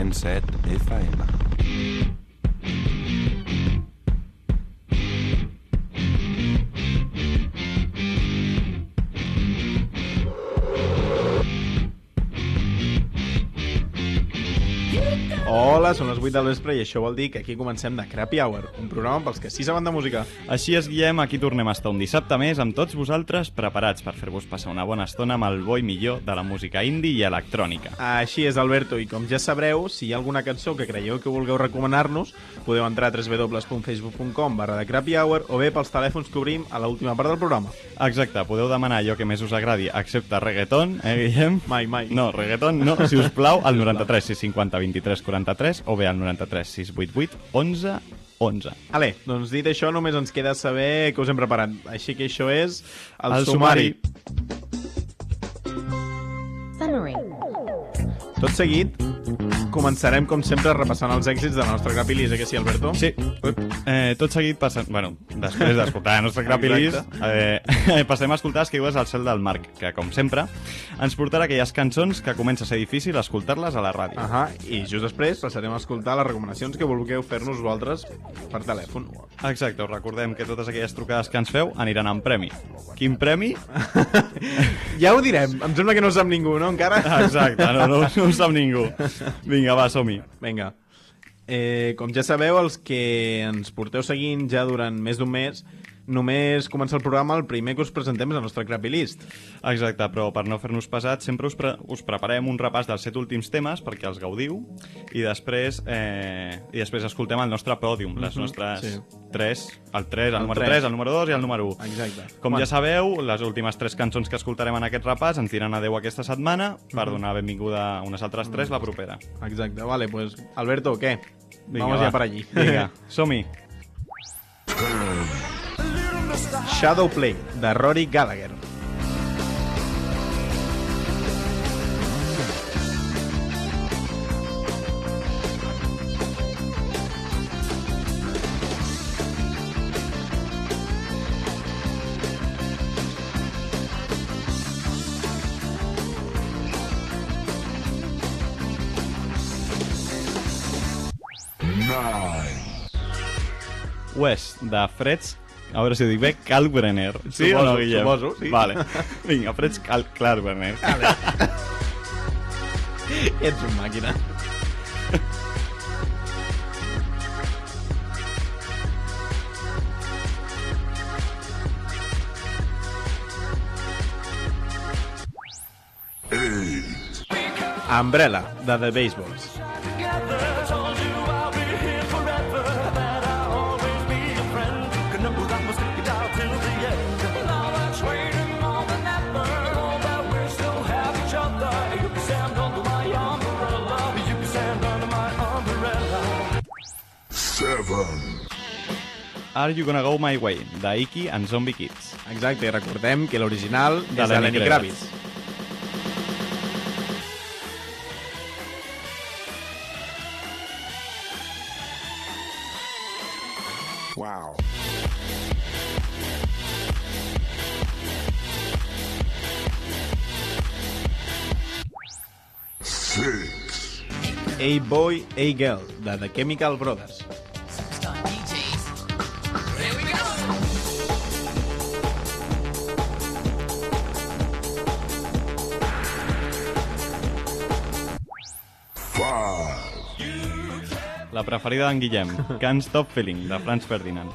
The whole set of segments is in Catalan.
Ràdio Corbera, 107 FM. Les 8 del vespre i això vol dir que aquí comencem de Crappy Hour, un programa pels que sí saben de música. Així és, Guillem, aquí tornem a estar un dissabte més amb tots vosaltres preparats per fer-vos passar una bona estona amb el bo i millor de la música indie i electrònica. Així és, Alberto, i com ja sabreu, si hi ha alguna cançó que creieu que vulgueu recomanar-nos, podeu entrar a www.facebook.com barra de Crappy Hour o bé pels telèfons que obrim a l'última part del programa. Exacte, podeu demanar allò que més us agradi, excepte reggaeton, eh, Guillem? Mai, mai. No, reggaeton no, si us plau, al 93 650 23 43 o bé al 93 688 11 11. Ale, doncs dit això, només ens queda saber què us hem preparat. Així que això és el, El sumari. Summary. Tot seguit, començarem, com sempre, repassant els èxits de la nostra Grapilis, eh que sí, Alberto? Sí, eh, tot seguit passant... Bueno, després d'escoltar la nostra Grapilis, eh, passem a escoltar les caigudes al cel del Marc, que, com sempre, ens portarà aquelles cançons que comença a ser difícil escoltar-les a la ràdio. Ahà, i just després passarem a escoltar les recomanacions que vulgueu fer-nos vosaltres per telèfon. Exacte, us recordem que totes aquelles trucades que ens feu aniran en premi. Quin premi? Ja ho direm, em sembla que no ho sap ningú, no, encara? Exacte, no, no, no ho sap ningú. Vinga, va, som-hi. Vinga. Eh, com ja sabeu, els que ens porteu seguint ja durant més d'un mes, només comença el programa, el primer que us presentem és el nostre Crappy List. Exacte, però per no fer-nos pesats, sempre us, pre us preparem un repàs dels set últims temes perquè els gaudiu i després eh, i després escoltem el nostre pòdium, les nostres sí. tres, el 3, el, El número tres. 3, el número 2 i el número 1. Exacte. Com Bueno. ja sabeu, les últimes tres cançons que escoltarem en aquest repàs ens diran adeu aquesta setmana per donar benvinguda a unes altres tres la propera. Exacte, vale, pues, Alberto, què? Vinga, Vamos va. ya para allí. Vinga, som-hi. Shadow Play, de Rory Gallagher. West, de Freds a veure si ho dic bé, Kalkbrenner. Sí o Suposo, no, Guillem? suposo, sí. Vale. Vinga, Freds Kal Kalkbrenner. Ets un màquina. Umbrella, de The Baseballs. Are You Gonna Go My Way, de Iki and Zombie Kids. Exacte, i recordem que l'original De és de Lenny Kravitz. Kravitz. Wow. A Boy, A Girl, de The Chemical Brothers. La preferida d'en Guillem, Can't Stop Feeling, de Franz Ferdinand.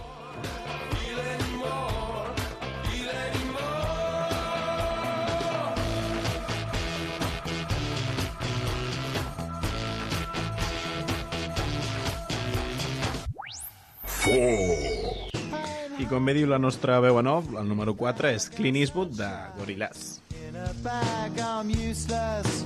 I com bé diu la nostra veu en off, el número 4 és Clint Eastwood, de Gorillaz. bag, I'm useless,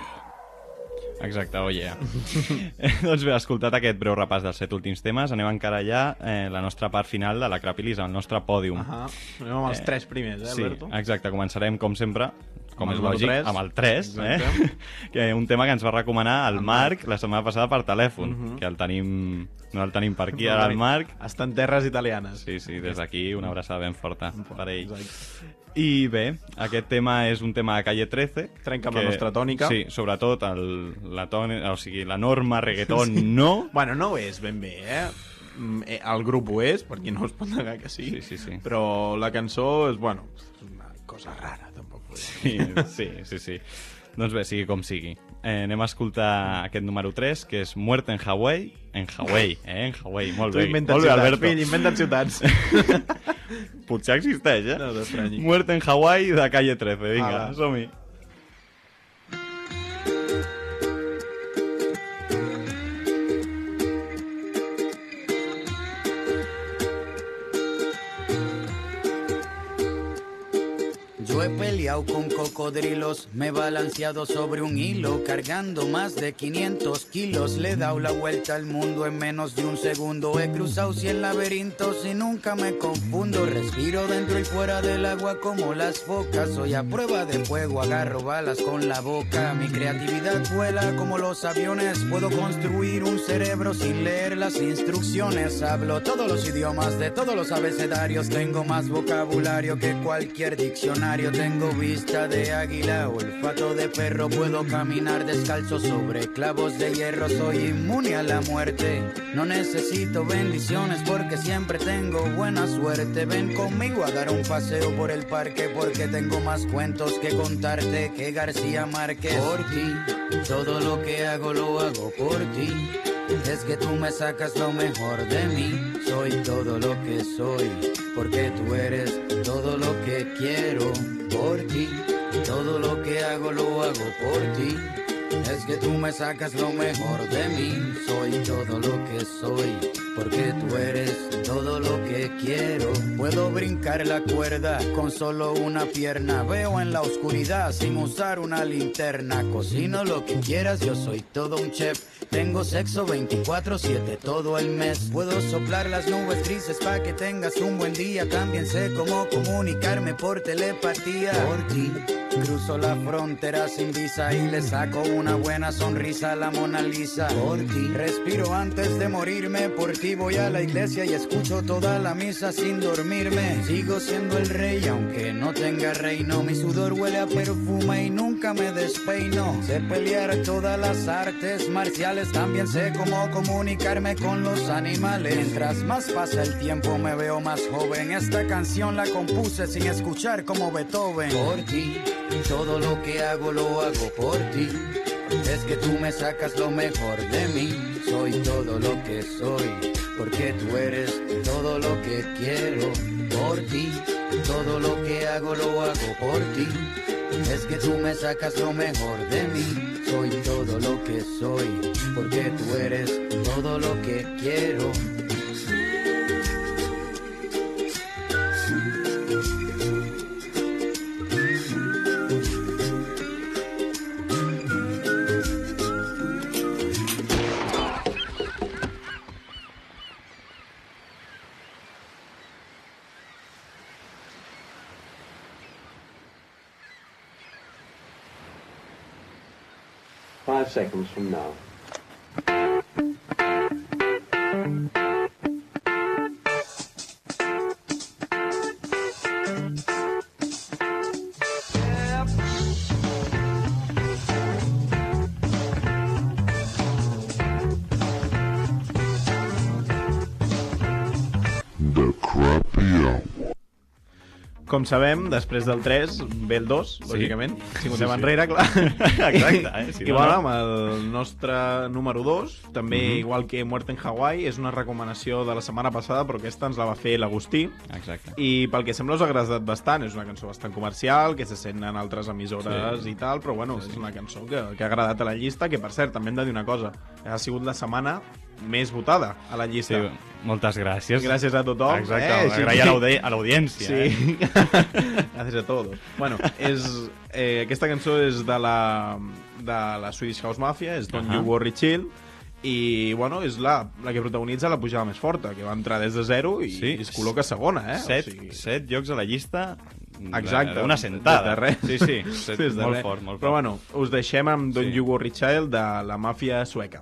Exacte, oh yeah. doncs bé, escoltat aquest breu repàs dels set últims temes, anem encara ja eh, la nostra part final de la Crapilis, el nostre pòdium. Ahà. Anem amb els Eh, tres primers, eh, sí, Alberto? exacte, començarem com sempre com Amb és lògic, tres. amb el 3, eh? Exacte. que un tema que ens va recomanar el Marc la setmana passada per telèfon, Mhm. que el tenim, no el tenim per aquí, ara el Marc. Està en terres italianes. Sí, sí, des d'aquí una abraçada ben forta per ell. Exacte. I bé, aquest tema és un tema de Calle 13. Trenca amb la nostra tònica. Sí, sobretot el, la, tònica, o sigui, la norma reggaeton no. Bueno, no ho és ben bé, eh? Mm, eh, El grup ho és, perquè no es pot negar que sí. Sí, sí, sí. Però la cançó és, bueno, és una cosa rara, tampoc. Sí, sí, sí, sí. Doncs bé, sigui com sigui. Eh, anem a escoltar aquest número 3, que és Muerte en Hawaii. En Hawaii, eh? En Hawaii. Molt Tu bé. Molt bé, ciutats, Alberto. fill, inventen ciutats. Potser existeix, eh? No. Muerte en Hawaii de Calle 13. Vinga, Ala. som-hi. He peleado con cocodrilos, me he balanceado sobre un hilo, cargando más de 500 kilos. Le he dado la vuelta al mundo en menos de un segundo. He cruzado 100 laberintos y nunca me confundo. Respiro dentro y fuera del agua como las focas. Soy a prueba de fuego, agarro balas con la boca. Mi creatividad vuela como los aviones. Puedo construir un cerebro sin leer las instrucciones. Hablo todos los idiomas de todos los abecedarios. Tengo más vocabulario que cualquier diccionario. Tengo vista de águila, olfato de perro. Puedo caminar descalzo sobre clavos de hierro. Soy inmune a la muerte. No necesito bendiciones porque siempre tengo buena suerte. Ven conmigo a dar un paseo por el parque porque tengo más cuentos que contarte que García Márquez. Por ti, todo lo que hago lo hago por ti. Es que tú me sacas lo mejor de mí. Soy todo lo que soy, porque tú eres todo lo que quiero por ti. Todo lo que hago lo hago por ti. Es que tú me sacas lo mejor de mí. Soy todo lo que soy, porque tú eres todo lo que quiero. Puedo brincar la cuerda con solo una pierna. Veo en la oscuridad sin usar una linterna. Cocino lo que quieras, yo soy todo un chef. Tengo sexo 24-7 todo el mes. Puedo soplar las nubes grises para que tengas un buen día. También sé cómo comunicarme por telepatía. Por ti. Cruzo la frontera sin visa y le saco una buena sonrisa la Mona Lisa. Por ti. Respiro antes de morirme. Por ti voy a la iglesia y escucho toda la misa sin dormirme. Sigo siendo el rey aunque no tenga reino. Mi sudor huele a perfume y nunca me despeino. Sé pelear todas las artes marciales. También sé cómo comunicarme con los animales. Mientras más pasa el tiempo me veo más joven. Esta canción la compuse sin escuchar como Beethoven. Por ti, todo lo que hago lo hago por ti. Es que tú me sacas lo mejor de mí. Soy todo lo que soy, porque tú eres todo lo que quiero por ti. Todo lo que hago lo hago por ti. Es que tú me sacas lo mejor de mí. Soy todo lo que soy, porque tú eres todo lo que quiero. Seconds from now. Com sabem, després del 3 ve el 2, lògicament. Si muntem sí. enrere, clar. Exacte, eh? Si I no, bueno, no. amb el nostre número 2, també igual que Muerte en Hawaii, és una recomanació de la setmana passada, però aquesta ens la va fer l'Agustí. Exacte. I pel que sembla us ha agradat bastant, és una cançó bastant comercial, que se sent en altres emissores Sí. i tal, però bueno, és una cançó que, que ha agradat a la llista, que per cert, també hem de dir una cosa, ha sigut la setmana més votada a la Sí, llista. moltes gràcies. Gràcies a tothom. Exacte, eh? eh? agrair a l'audi- a l'audiència. Eh? Sí. Gràcies a todos. Bueno, és, eh, aquesta cançó és de la, de la Swedish House Mafia, és Don't Ahà. You Worry Chill, i bueno, és la, la que protagonitza la pujada més forta, que va entrar des de zero i, Sí. i es col·loca segona, eh? Set, O sigui, set llocs a la llista Exacte. d'una sentada. De res. Sí, sí, set, de molt res. fort, molt fort. Però bueno, us deixem amb Don't Sí. You Worry Child de la màfia sueca.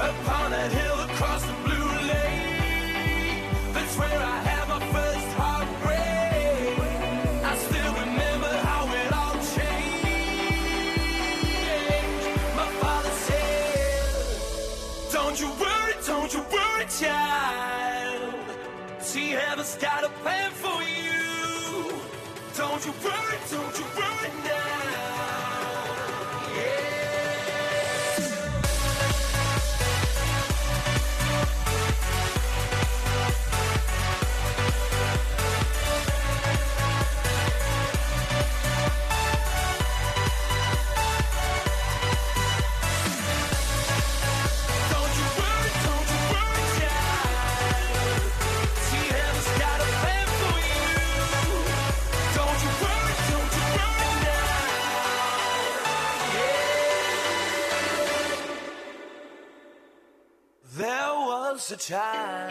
Upon hill across the blue lake, that's where I had my first heartbreak. I still remember how it all changed. My father said, Don't you worry, don't you worry, child. See, heaven's got a plan for you. Don't you worry, don't you worry time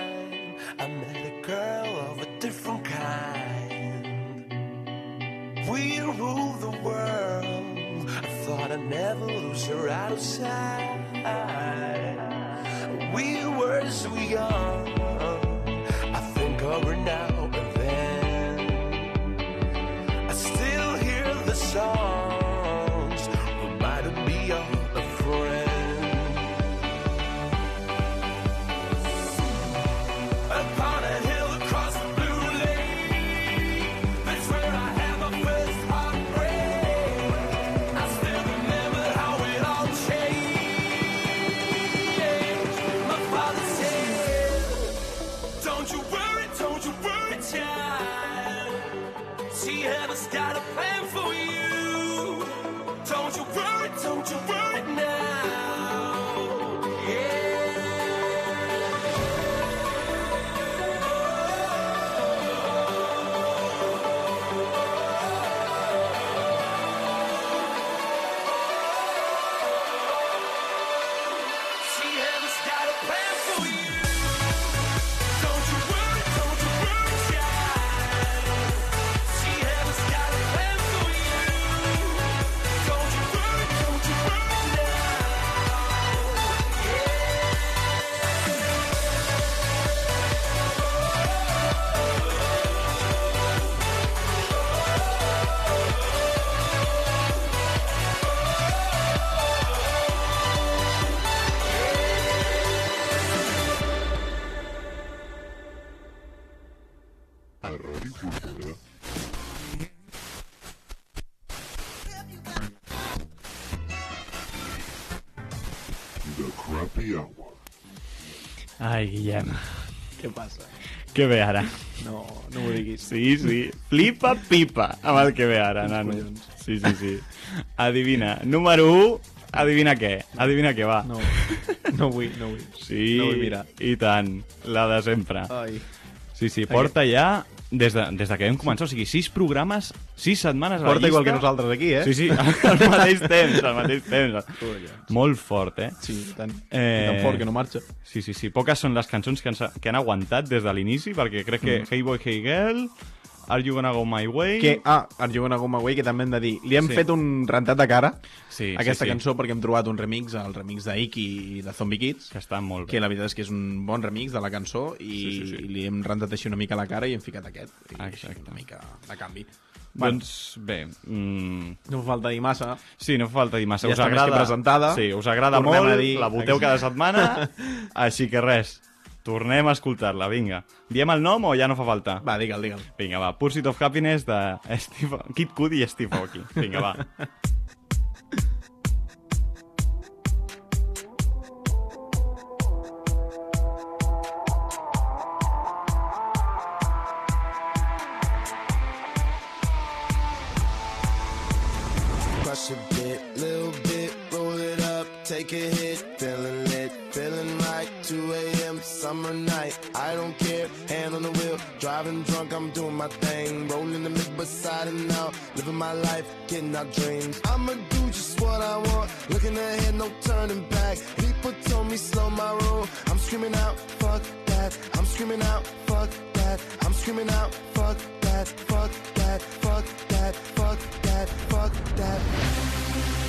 Ai, Guillem, Què passa? què ve ara? No, no m'ho diguis. Sí, sí. Flipa pipa amb el que ve ara, nano. collons. Sí, sí, sí. Adivina. Número 1, adivina què? Adivina què va. No, no vull, no vull. Sí, No vull mirar. i tant. La de sempre. Ai. Sí, sí, porta ja... Des de, des de que vam començar, o sigui, sis programes, sis setmanes a la Porta llista. igual que nosaltres aquí, eh? Sí, sí, al mateix temps, al mateix temps. Collons. Molt fort, eh? Sí, tant. Eh, tan fort que no marxa. Sí, sí, sí. Poques són les cançons que han, que han aguantat des de l'inici, perquè crec que Mm. Hey Boy, Hey Girl, Are You Gonna Go My Way? Que, ah, Are You Gonna Go My Way, que també hem de dir. Li hem Sí. fet un rentat de cara Sí, a aquesta sí, sí. cançó perquè hem trobat un remix, el remix d'Iki i de Zombie Kids, Que està molt bé. que la veritat és que és un bon remix de la cançó i, Sí, sí, sí. i li hem rentat així una mica la cara i hem ficat aquest. I Exacte. Una mica de canvi. Doncs bé, mm, No fa falta dir massa. sí, no fa falta dir massa. Ja us agrada, que presentada. Sí, us agrada Tornem molt, dir- la voteu cada setmana, així que res, tornem a escoltar-la, vinga. Diem el nom o ja no fa falta? Va, digue'l, digue'l. Vinga, va, Pursuit of Happiness de Steve... Kid Cudi i Steve Aoki. Vinga, va. Crush a bit, little bit, roll it up, take a hit, I don't care, hand on the wheel, driving drunk, I'm doing my thing, rolling the mid beside and out, living my life, getting our dreams. I'ma do just what I want, looking ahead, no turning back. People told me slow my roll, I'm screaming out, fuck that, I'm screaming out, fuck that, I'm screaming out, fuck that, fuck that, fuck that, fuck that, fuck that. Tell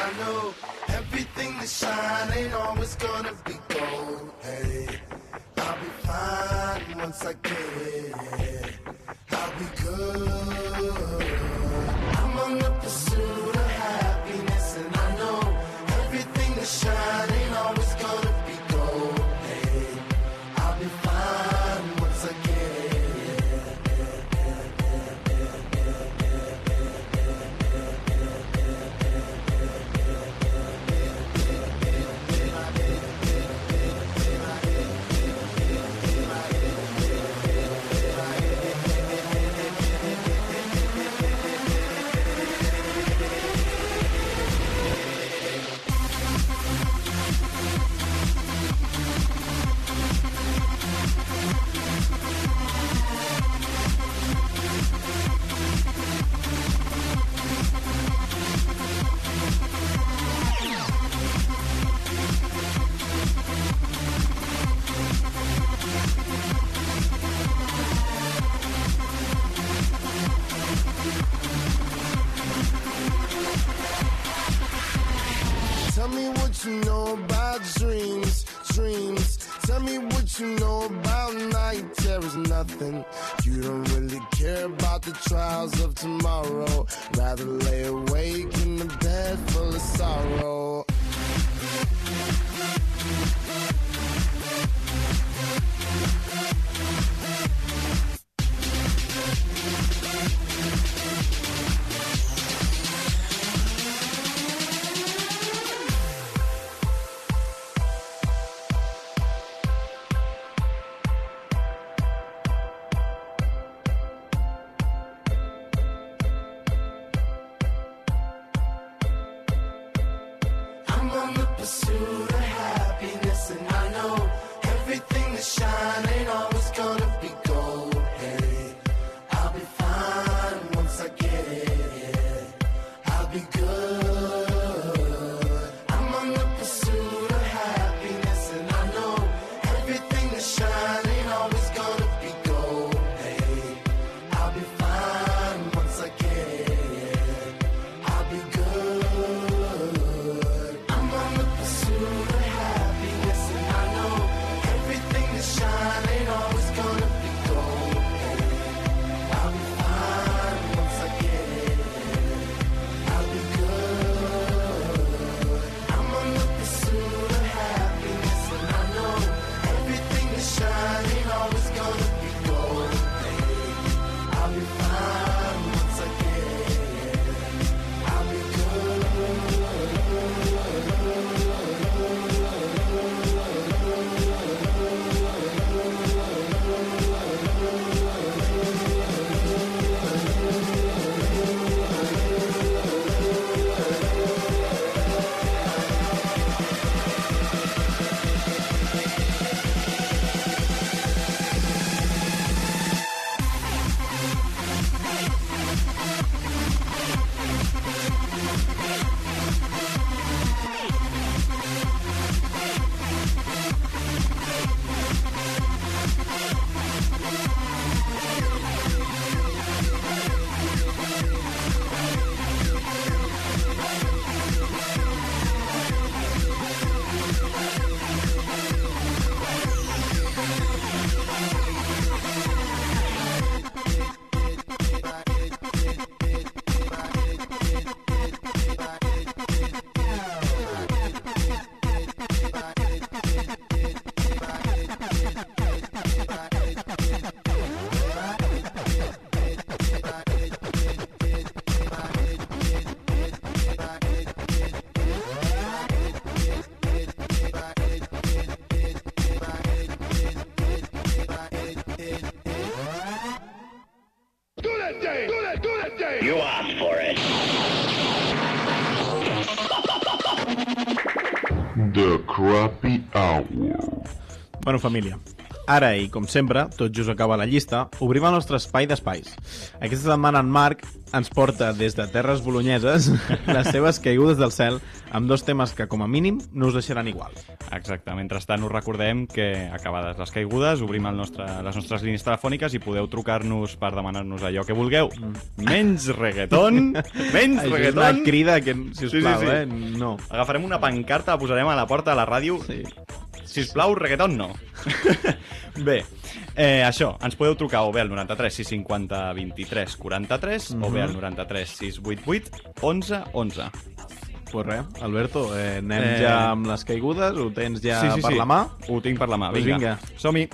I know everything that shine ain't always gonna be gold. Hey, I'll be fine once I get it. I'll be good. I'm on the pursuit Bueno, família, ara i com sempre, tot just acaba la llista, obrim el nostre espai d'espais. Aquesta setmana en Marc ens porta des de terres bolonyeses les seves caigudes del cel amb dos temes que, com a mínim, no us deixaran igual. Exacte. Mentrestant us recordem que, acabades les caigudes, obrim el nostre, les nostres línies telefòniques i podeu trucar-nos per demanar-nos allò que vulgueu. Menys reggaeton, menys Això és reggaeton. una crida que, si us Sí, sí, sí. eh? No. Agafarem una pancarta, la posarem a la porta de la ràdio. Sí. Sisplau, reggaeton no. bé, eh, això, ens podeu trucar o bé al 93 650 23 43 o bé al 93 688 11 11. Pues res, Alberto, eh, anem Eh, ja amb les caigudes, ho tens ja sí, sí, per sí. la mà? Ho tinc per la mà, Pues vinga. vinga. Som-hi.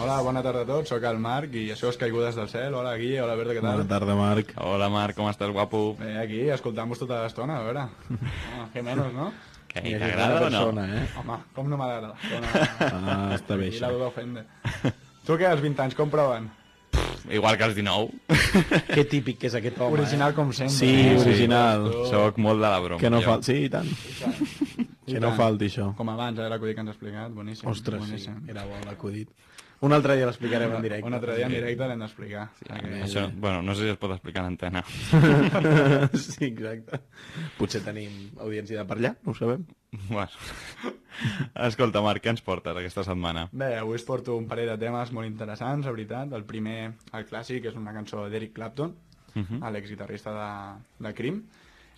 Hola, bona tarda a tots, sóc el Marc i això és Caigudes del Cel. Hola, Guille, hola, Berta, què tal? Bona tarda, Marc. Hola, Marc, com estàs, guapo? Bé, aquí, escoltant-vos tota l'estona, a veure. Home, què menys, no? Que t'agrada o no? persona, eh? Home, com no m'agrada l'estona? Ah, està bé, I això. la duda ofende. Tu què, als 20 anys, com proven? Igual que els 19. Que típic que és aquest home, Original com sempre. Sí, eh? original. Tu- Soc molt de la broma. Que no jo. fal... Sí, i tant. I Que no tant. falti això. Com abans, eh, l'acudit que ens ha explicat, boníssim. Ostres, sí, boníssim. era bo l'acudit. Un altre dia l'explicarem en directe. Un altre dia en directe l'hem d'explicar. Sí, Això, bueno, no sé si es pot explicar en antena. sí, exacte. Potser tenim audiència de per allà, no ho sabem. bueno. Escolta, Marc, què ens portes aquesta setmana? Bé, avui us porto un parell de temes molt interessants, la veritat. El primer, el clàssic, és una cançó d'Eric Clapton, uh Mhm. -huh. l'exguitarrista de, de Cream.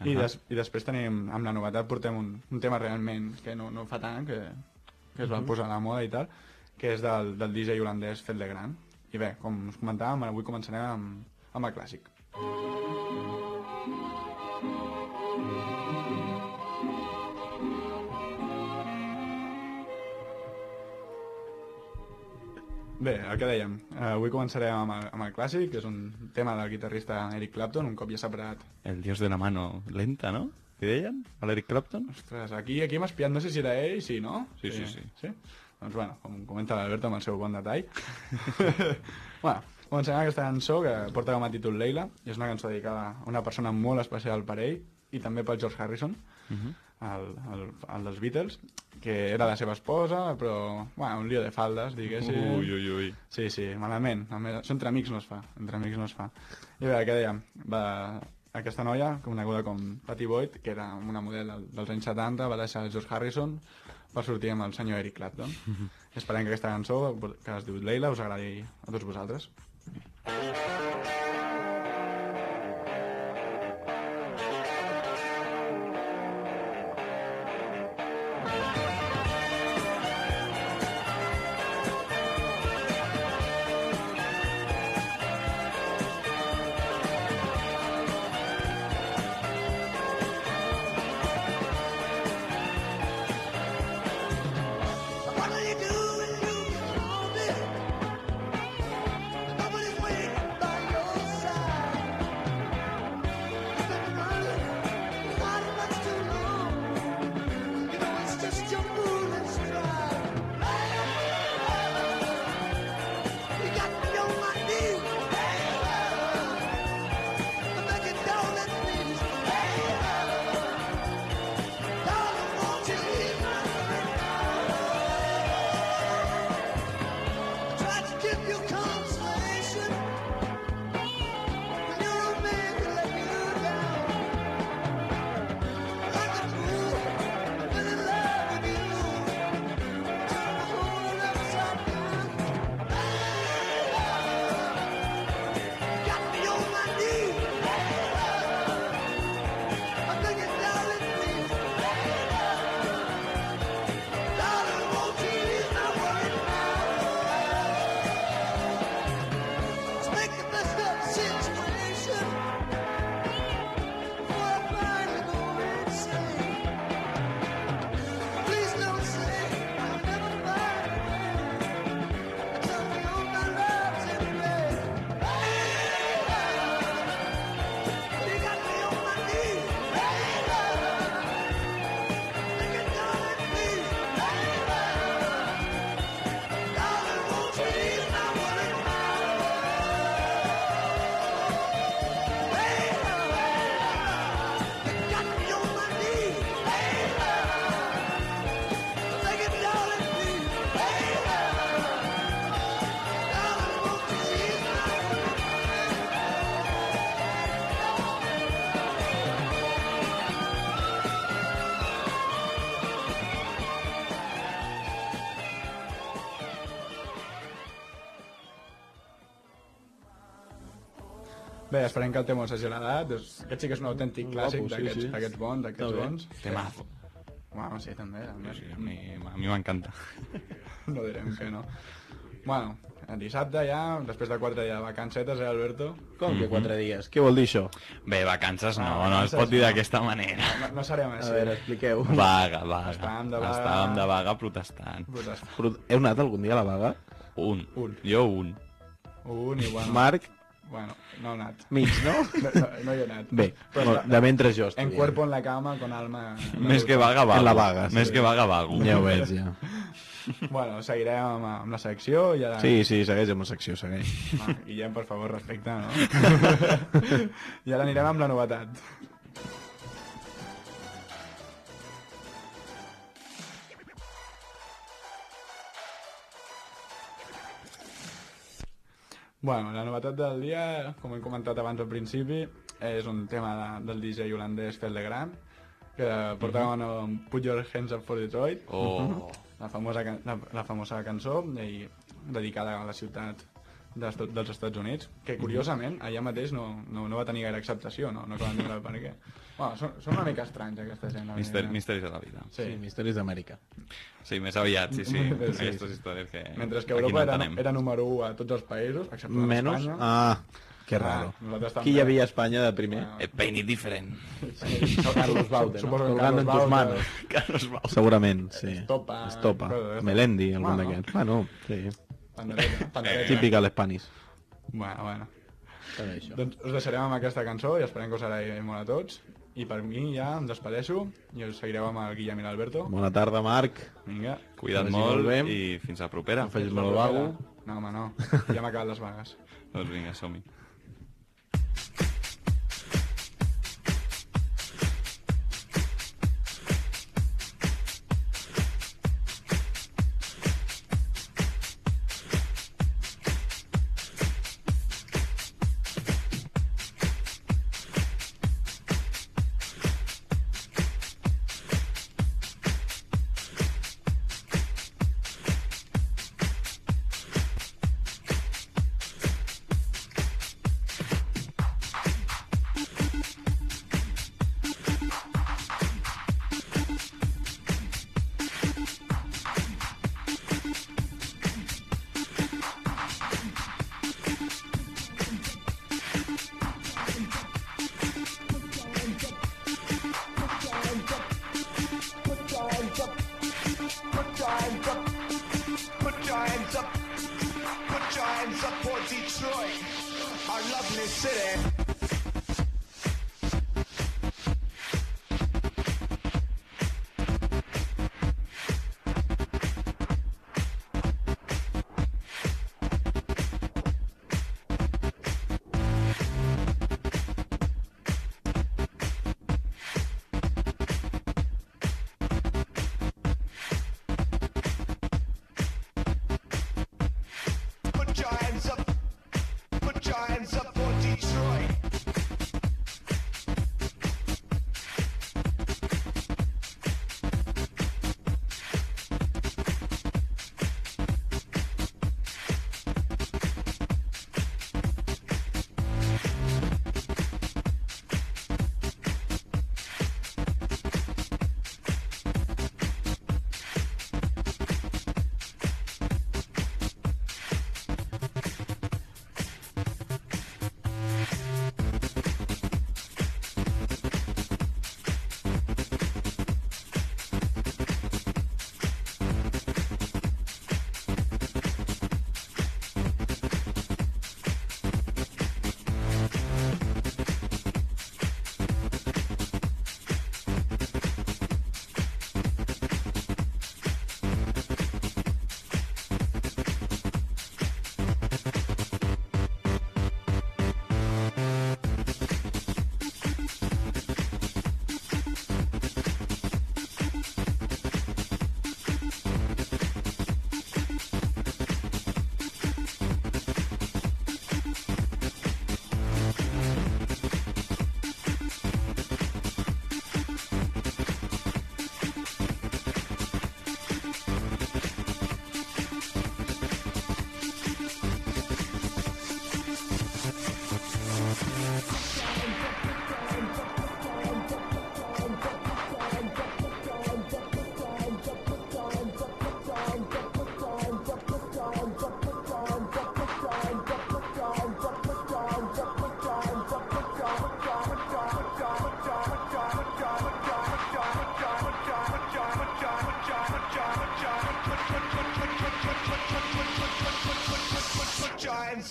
I, Ahà. des, I després tenim, amb la novetat, portem un, un tema realment que no, no fa tant, que, que es va Mhm. posar a la moda i tal, que és del, del DJ holandès Fet Legrand. I bé, com us comentàvem, avui començarem amb, amb el clàssic. Bé, el que dèiem, eh, avui començarem amb el, amb el clàssic, que és un tema del guitarrista Eric Clapton, un cop ja s'ha parat. El dios de la mano lenta, no? Què deien? A l'Eric Clapton? Ostres, aquí, aquí m'ha espiat, no sé si era ell, sí, no? Sí, sí, sí. sí? Doncs bueno, com comenta l'Alberto amb el seu bon detall. bueno, comencem amb aquesta cançó que porta com a títol Leila, i és una cançó dedicada a una persona molt especial per ell, i també pel George Harrison, Mhm. El, el, el dels Beatles, que era la seva esposa, però, bueno, un lío de faldes, diguéssim. Ui, ui, ui. Sí, sí, malament. A més, Això entre amics no es fa, entre amics no es fa. I bé, què dèiem? Va, aquesta noia, coneguda com Patty Boyd, que era una model del- dels anys 70, va deixar George Harrison per sortir amb el senyor Eric Clapton. Esperem que aquesta cançó, que es diu Leila, us agradi a tots vosaltres. Do you Bé, esperem que el tema us hagi agradat. Aquest sí que és un autèntic clàssic sí, d'aquests sí. d'aquests bons, d'aquests bons. Temazo. Bueno, sí, també. A més, Sí, a mi a mi m'encanta. no direm que no. Bueno, el dissabte ja, després de quatre dies de vacancetes, eh, Alberto? Com que quatre dies? Què vol dir això? Bé, vacances no, Ah, no es pot dir no. d'aquesta manera. No, no serem A així. veure, expliqueu. Vaga, vaga. Estàvem de vaga. Estàvem de vaga protestant. Protest- Però Heu anat algun dia a la vaga? Un. Un. Jo un. Un i bueno... Marc, Bueno, no he anat. mig, no? No, no, no hi he anat. Bé, Però està- de mentre jo En estudiant. cuerpo en la cama, con alma... en Més que vaga, vago. En la vaga, sí. Més que vaga, vago. Ja ho veig, ja. Bueno, seguirem amb, amb la secció i ara... Sí, sí, segueix amb la secció, segueix. Va, Guillem, per favor, respecte, no? I ara anirem amb la novetat. Bueno, la novetat del dia, com hem comentat abans al principi, és un tema de, del DJ holandès Feldegrand, que portava uh -huh. Put Your Hands Up for Detroit, Oh. la famosa, la, la famosa cançó i dedicada a la ciutat dels, dels Estats Units, que curiosament allà mateix no, no, no va tenir gaire acceptació, no, no acabem d'entendre per què. Bueno, són, són una mica estranys aquesta gent. Mister, misteris de la vida. Sí. Sí, Misteris d'Amèrica. Sí, més aviat, sí, sí. Sí, Aquestes històries que Mentre que Europa no era, entenem. era número 1 a tots els països, excepte Menys... Espanya. Ah, que raro. nosaltres també. Qui hi havia a Espanya de primer? Bueno, Eh, Painted different. Carlos Baute, no? Suposo que tus Carlos manos. Baute, Carlos Bau. Segurament, sí. Estopa, Estopa. Melendi, algun Bueno. d'aquests. Bueno, sí. Pandereta, pandereta. Típica l'Espanis. Bueno, bueno. També això. Doncs us deixarem amb aquesta cançó i esperem que us agradi molt a tots. I per mi ja em despedeixo i us seguireu amb el Guillem i l'Alberto. Bona tarda, Marc. Vinga. Cuida't molt molt bé. i fins a propera. No facis molt vago. No, home, no. Ja m'ha acabat les vagues. Doncs vinga, som-hi.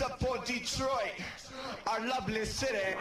up for Detroit, our lovely city.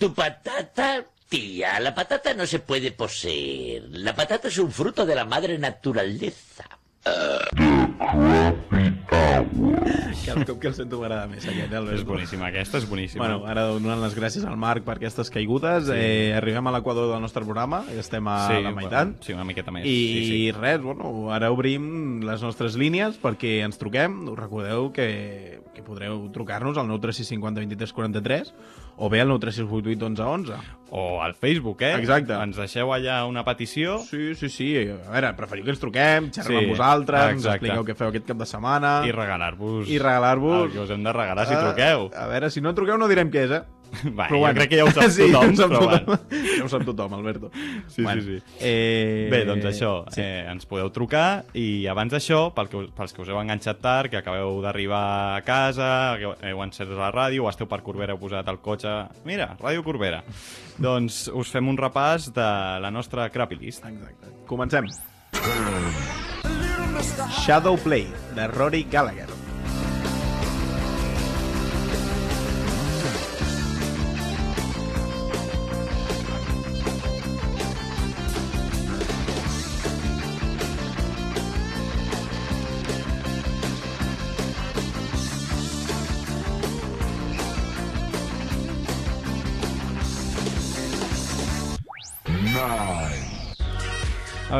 Tu patata, tía, la patata no se puede poseer. La patata es un fruto de la madre naturaleza. Cada cop que el sento m'agrada més aquest, eh, Alberto. És boníssima, aquesta és boníssima. Bueno, ara donant les gràcies al Marc per aquestes caigudes, Sí. eh, arribem a l'equador del nostre programa, ja estem a Sí, la meitat. bueno, sí, una miqueta més, I sí, sí. res, bueno, ara obrim les nostres línies perquè ens truquem. Us recordeu que, que podreu trucar-nos al 93650 23 43 o bé al 93688 11 11. O al Facebook, eh? Exacte. Ens deixeu allà una petició. Sí, sí, sí. A veure, preferiu que ens truquem, xerrem Sí, amb vosaltres, ens exacte. expliqueu què feu aquest cap de setmana... I regalar-vos... I regalar-vos... El que us hem de regalar si truqueu. A veure, si no truqueu no direm què és, eh? Va, jo crec que ja ho sap sí, tothom, ja ho sap però tothom. Ja ho sap tothom, Alberto. Sí, Bueno, sí, sí. Eh... Bé, doncs això, Sí. eh, ens podeu trucar i abans d'això, pel que, pels que us heu enganxat tard, que acabeu d'arribar a casa, que heu encès la ràdio, o esteu per Corbera, heu posat el cotxe... Mira, Ràdio Corbera. doncs us fem un repàs de la nostra Crappy List. Exacte. Comencem. Shadow Play, de Rory Gallagher.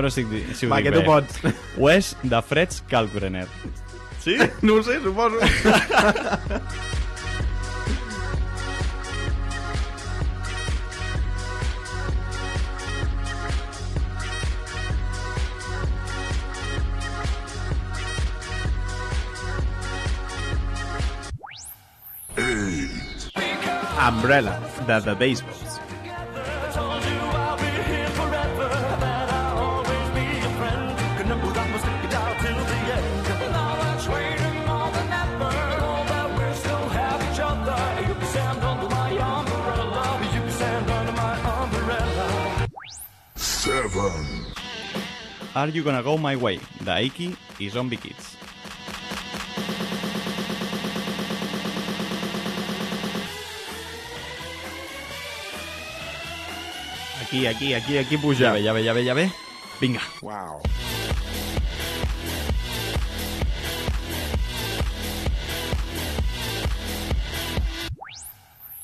Veure si, si ho Va, dic que tu bé. pots. Wes de Freds Kalkbrenner. Sí? No ho sé, suposo. Umbrella, de The Baseballs. Are You Gonna Go My Way, de Aiki i Zombie Kids. Aquí, aquí, aquí, aquí Ja puja. ve, ja ve, ja ve, ja ve. Vinga. Wow.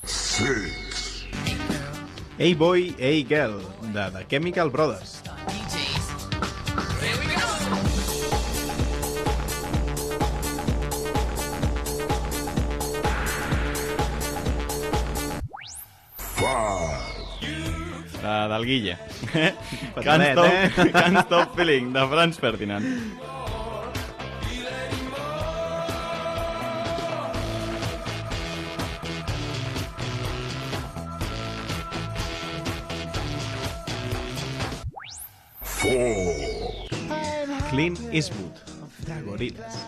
Six. Hey Boy, Hey Girl, de The Chemical Brothers. La del Guille. can't, stop, eh? can't Stop Feeling, de Franz Ferdinand. Four. Clint Eastwood, de Gorillaz.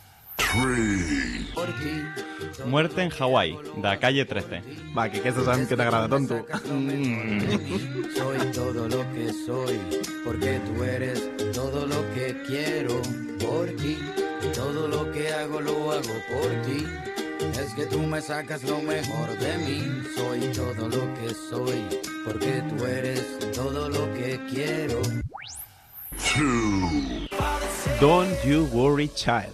Muerte en Hawái, de Calle 13. Va, que aquesta sabem que t'agrada, tonto. Soy todo lo que soy, porque tú eres todo lo que quiero por ti. Todo lo que hago lo hago por ti. Es que tú me sacas lo mejor de mí. Soy todo lo que soy, porque tú eres todo lo que quiero. Two. Don't You Worry Child,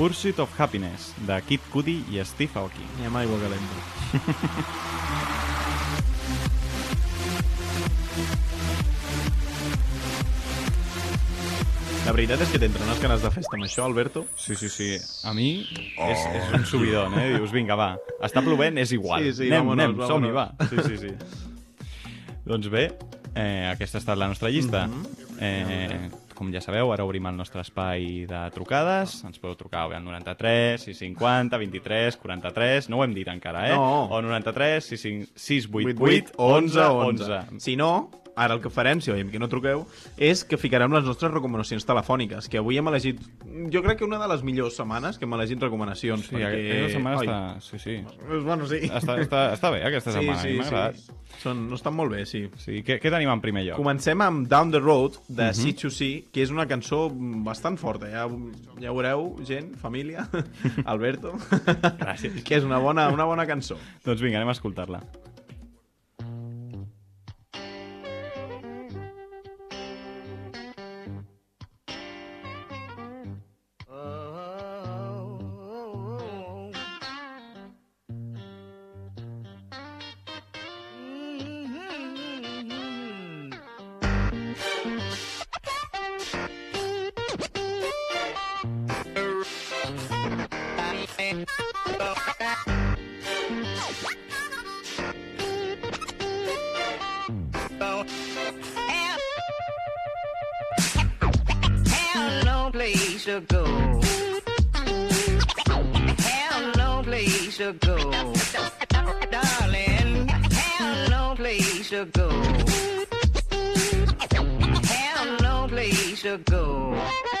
Pursuit of Happiness, de Kid Cudi i Steve Aoki. Ni amb aigua calenta. La veritat és que t'entren unes ganes de festa amb això, Alberto. Sí, sí, sí. A mi és, és un subidon, eh? Dius, vinga, va. Està plovent, és igual. Sí, sí, anem, vámonos, anem, som-hi, va. Sí, sí, sí. doncs bé, eh, aquesta ha estat la nostra llista. eh, com ja sabeu, ara obrim el nostre espai de trucades. Ens podeu trucar al 93 650 23 43. No ho hem dit encara, eh? No. O 93 688 11 11. Si no, ara el que farem, si veiem que no truqueu, és que ficarem les nostres recomanacions telefòniques, que avui hem elegit, jo crec que una de les millors setmanes que hem elegit recomanacions. Sí, perquè... aquesta setmana Oi, està... Sí, sí. Pues bueno, sí. Està, està, està bé, aquesta Sí, setmana. sí, M'ha sí. agradat. Són, no estan molt bé, sí. Sí, què, què tenim en primer lloc? Comencem amb Down the Road, de Mhm. C2C, que és una cançó bastant forta. Ja, ja veureu, gent, família, Alberto, Gràcies. que és una bona, una bona cançó. Doncs vinga, anem a escoltar-la. To go. Have no place to go.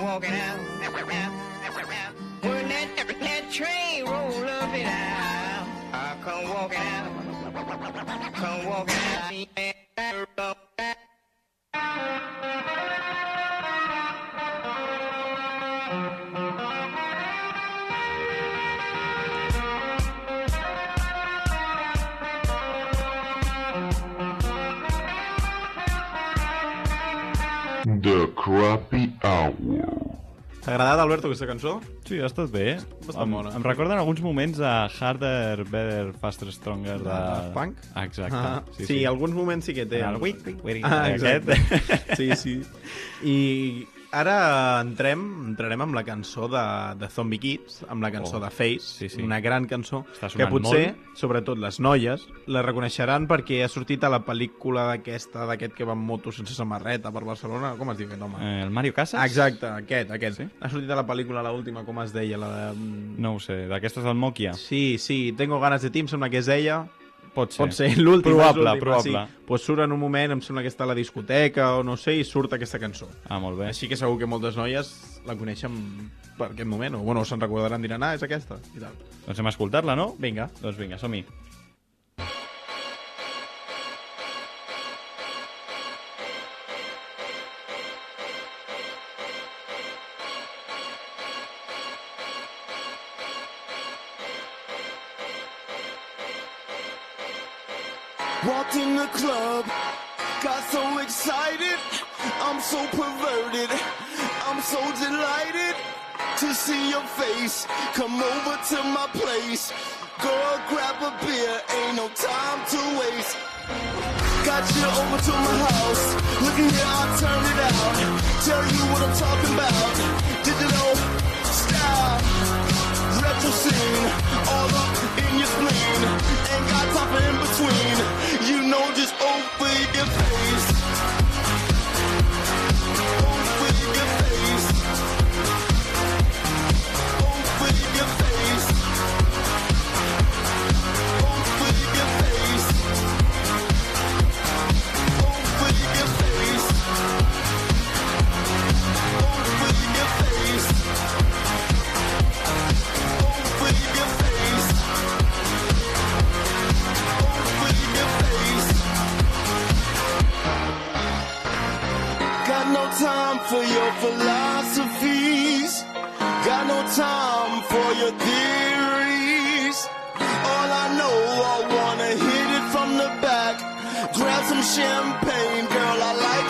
Walking out. When that, that train roll up and out, I come walking out. Come walking out. The Crappy Hour. T'ha agradat, Alberto, aquesta cançó? Sí, ha estat bé. Bastant em, bona. em recorden alguns moments de Harder, Better, Faster, Stronger de... Daft Punk? Ah, Exacte. Ah, sí, sí, alguns moments sí que té. El wick, Ah, exacte. Sí, sí. I ara entrem, entrarem amb la cançó de, de Zombie Kids, amb la cançó Oh, de Face, sí, sí. una gran cançó, que potser, molt. sobretot les noies, la reconeixeran perquè ha sortit a la pel·lícula d'aquesta, d'aquest que va amb moto sense samarreta per Barcelona, com es diu aquest home? Eh, el Mario Casas? Exacte, aquest, aquest. Sí? Ha sortit a la pel·lícula, la última, com es deia, la de... No ho sé, d'aquestes del Mokia? Sí, sí, Tengo ganas de ti, em sembla que és ella. Pot ser. Pot ser l'última. Probable, l'última, probable. Sí. Pues surt en un moment, em sembla que està a la discoteca o no sé, i surt aquesta cançó. Ah, molt bé. Així que segur que moltes noies la coneixen per aquest moment, o bueno, se'n recordaran, diran, ah, és aquesta, i tal. Doncs hem a escoltar-la, no? Vinga. Doncs vinga, som-hi. So perverted. I'm so delighted to see your face. Come over to my place. Girl, grab a beer. Ain't no time to waste. Got you over to my house. Looking here, I'll turn it out. Tell you what I'm talking about. Digital style. Retro scene. All up in your spleen. Ain't got time for in between. You know, just open your face. Some champagne, girl. I like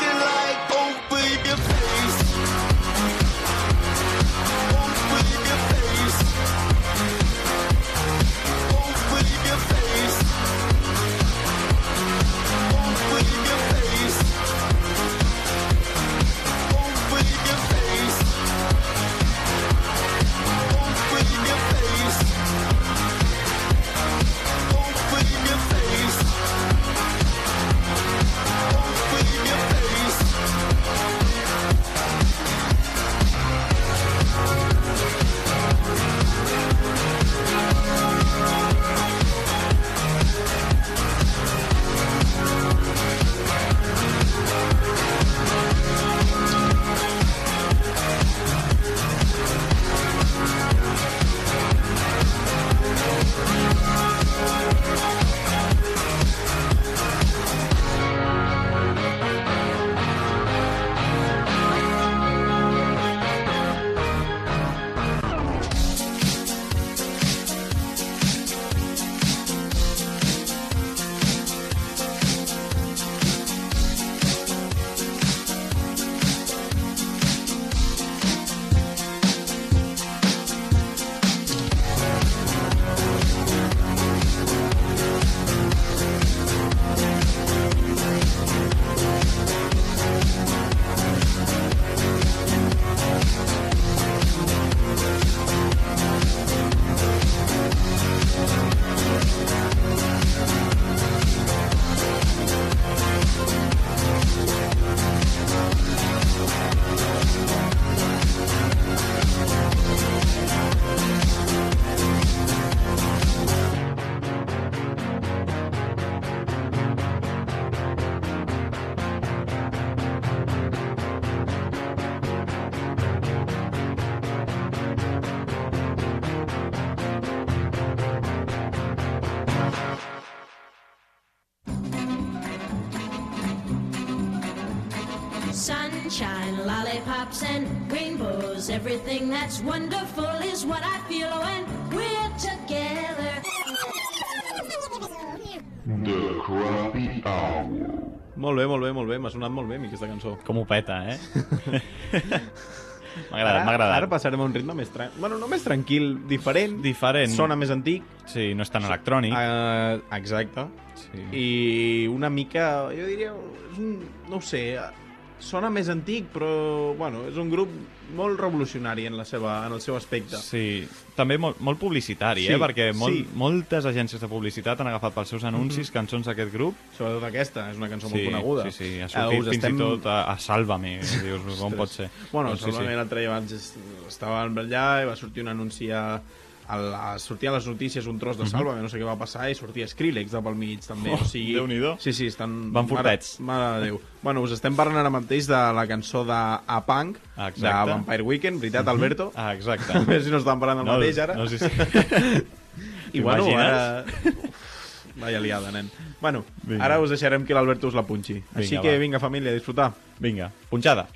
lollipops, and rainbows. Everything that's wonderful is what I feel when we're together. The Crappy Hour. Molt bé, molt bé, molt bé. M'ha sonat molt bé a mi aquesta cançó. Com ho peta, eh? M'ha agradat, m'ha agradat. Ara passarem a un ritme més tranquil. Bueno, no més tranquil, diferent. Diferent. Sona més antic. Sí, no és tan electrònic. Uh, exacte. Sí. I una mica, jo diria, és un, no ho sé, sona més antic, però, bueno, és un grup molt revolucionari en, la seva, en el seu aspecte. Sí, també molt, molt publicitari, Sí, eh? perquè molt, sí. moltes agències de publicitat han agafat pels seus anuncis Mhm. cançons d'aquest grup. Sobretot aquesta, és una cançó sí, molt coneguda. Sí, sí, ha Eh, sortit us fins estem- i tot a, a Sálvame. Dius, com pot ser? Bueno, Doncs sí, sí. l'altre dia abans es- estava allà i va sortir un anunci a, a, la, sortia a les notícies un tros de Mhm. Sálvame, no sé què va passar, i sortia Skrillex de pel mig, també. Oh, o sigui, Déu-n'hi-do. Sí, sí, estan... Van fortets. Mare, mare de Déu. Bueno, us estem parlant ara mateix de la cançó de A Punk, de Exacte. Vampire Weekend, veritat, Mhm. Alberto? Ah, exacte. A veure si no estan parlant del No, mateix, ara. no, sí, sí. I bueno, ara... Vaya liada, nen. Bueno, Vinga. ara us deixarem que l'Alberto us la punxi. Vinga, Així que va. vinga, família, a disfrutar. Vinga, punxada.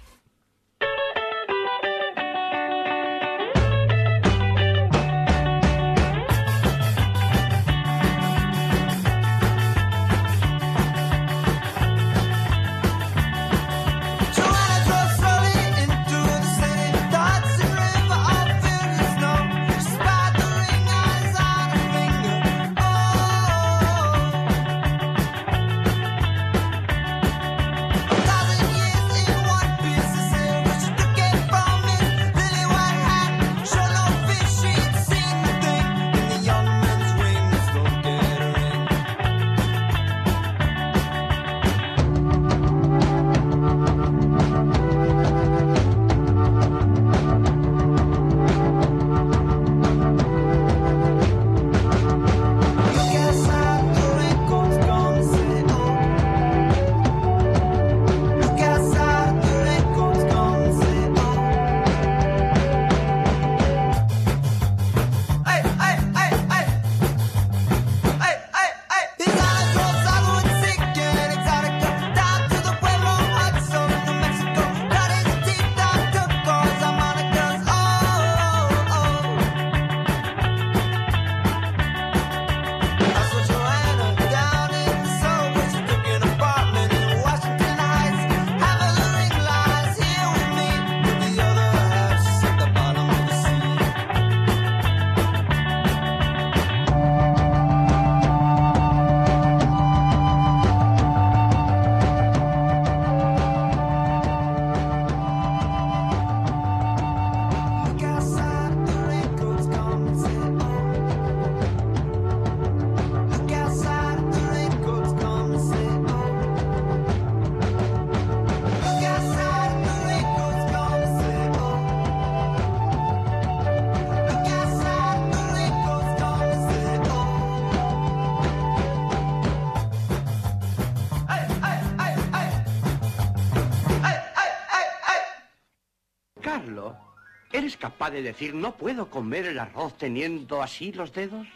Capaz de decir no puedo comer el arroz teniendo así los dedos?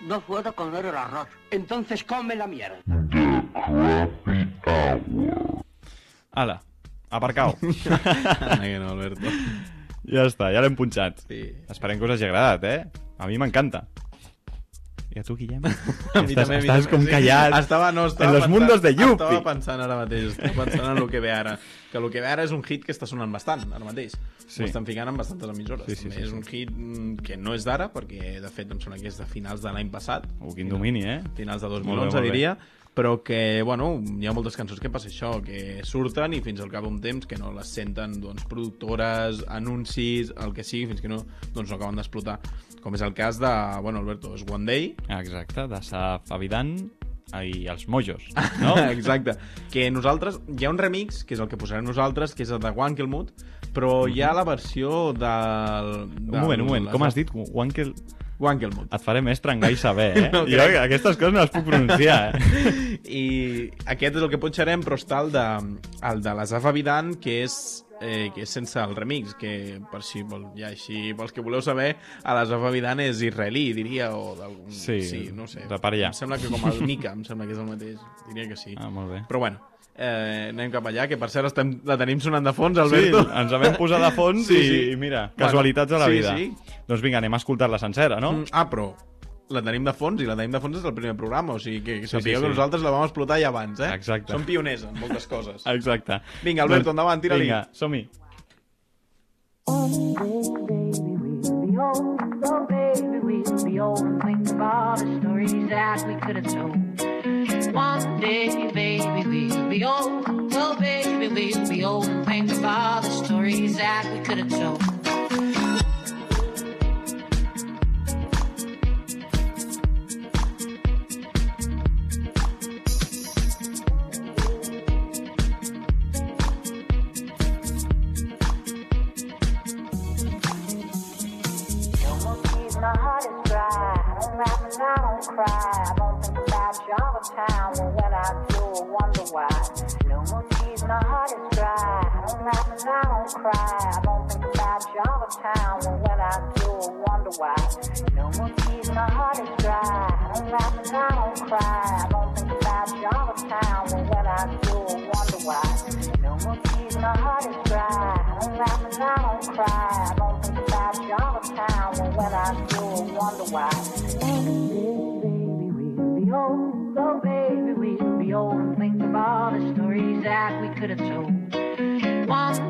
No puedo comer el arroz. Entonces come la mierda. Crappy Hour. Ala, aparcau. Anda que no, Alberto. Ja està, ja l'hem punxat. Sí. Esperem que us hagi agradat, eh? A mi m'encanta. I a tu, Guillem? A mi estàs, també, mi estàs també, com sí. callat. Estava, no, estava en los pensant- mundos de Yuppie. Estava pensant ara mateix, estava pensant en el que ve ara. Que el que ve ara és un hit que està sonant bastant, ara mateix. Sí. Ho estan ficant en bastantes emissores. Sí, sí, També sí, és sí. un hit que no és d'ara, perquè de fet em sembla que és de finals de l'any passat. Oh, quin domini, eh? Finals de Molt bé, 2011, molt bé. diria. Però que, bueno, hi ha moltes cançons que passa això, que surten i fins al cap d'un temps que no les senten doncs, productores, anuncis, el que sigui, fins que no, doncs, no acaben d'explotar. Com és el cas de, bueno, Alberto, és One Day, Exacte, de Saf Avidan i els Mojos, no? Exacte. Que nosaltres... Hi ha un remix, que és el que posarem nosaltres, que és el de Wankelmut, però hi ha la versió del... del Un moment, un moment, com has dit? Wankel... Wankelmut. Et faré mestre en gai saber, eh? No jo crec. aquestes coses no les puc pronunciar, eh? I aquest és el que punxarem, però està el de, el de la Zafa Vidan, que és eh, que és sense el remix, que per si, vol, ja, així, pels que voleu saber, a la Zafa Vidan és israelí, diria, o d'algun... Sí, sí, no sé. de per allà. Em sembla que com el Mika, em sembla que és el mateix. Diria que sí. Ah, molt bé. Però bueno, eh, anem cap allà, que per cert estem, la tenim sonant de fons, Alberto. Sí, ens la vam posar de fons Sí, i, sí. i mira, Bueno, casualitats de la sí, vida. sí. Doncs vinga, anem a escoltar-la sencera, no? Mm, ah, però la tenim de fons i la tenim de fons des del primer programa, o sigui que, que Sí, sapigueu sí, que sí. nosaltres la vam explotar ja abans, eh? Exacte. Som pioners en moltes coses. Exacte. Vinga, Alberto, endavant, tira-li. Vinga, som-hi. Oh, baby, we'll be old and think of all the stories that we could have told. One day, baby, we'll be old. Oh, baby, we'll be old and think all the stories that we could have told. Don't cry. I don't think about you all the time. Well, when I do, I wonder why. No more tears, my heart is dry. I don't laugh and I don't cry. I don't think about you all the time. Well, when I do, I wonder why. No more tears, my heart is dry. I don't laugh and I don't cry. I don't think about you all the time. Well, when I do, I wonder why. Baby, we'll be old. Oh, baby, we'll be old and think of all the stories that we could have told.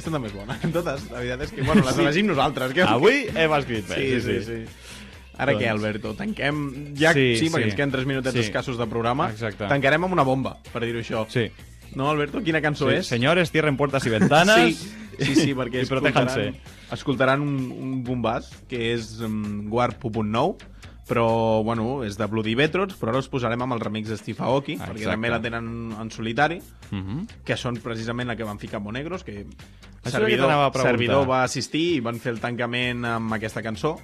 Aquesta també és bona. Totes, la veritat és que, bueno, les Sí. elegim nosaltres. Que... Avui hem escrit bé, Sí, sí, sí, sí. sí. Ara Doncs- què, Alberto? Tanquem... Ja, sí, Sí, perquè sí. ens queden 3 minutets Sí. escassos de programa. Exacte. Tancarem amb una bomba, per dir-ho això. Sí. No, Alberto? Quina cançó Sí, és? Señores, cierren puertas y ventanas. Sí, sí, sí perquè escoltaran, escoltaran un, un bombàs que és um, Warp 1.9 però, bueno, és de Bloody Vetrons, però ara us posarem amb el remix de Steve Aoki, perquè Exacte. també la tenen en solitari, Mhm. que són precisament la que van ficar Monegros, que Preguntar. servidor va assistir i van fer el tancament amb aquesta cançó.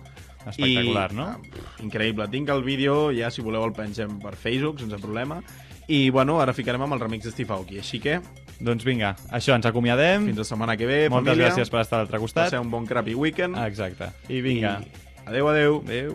Espectacular, no? ah, Increïble. Tinc el vídeo, ja si voleu el pengem per Facebook, sense problema. I, bueno, ara ficarem amb el remix de Steve Aoki. Així que, Doncs vinga, això, ens acomiadem. Fins la setmana que ve, Moltes família. gràcies per estar a l'altre costat. Passeu un bon crappy weekend. Exacte. I vinga. I adeu, adeu. Adeu.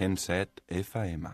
107 FM.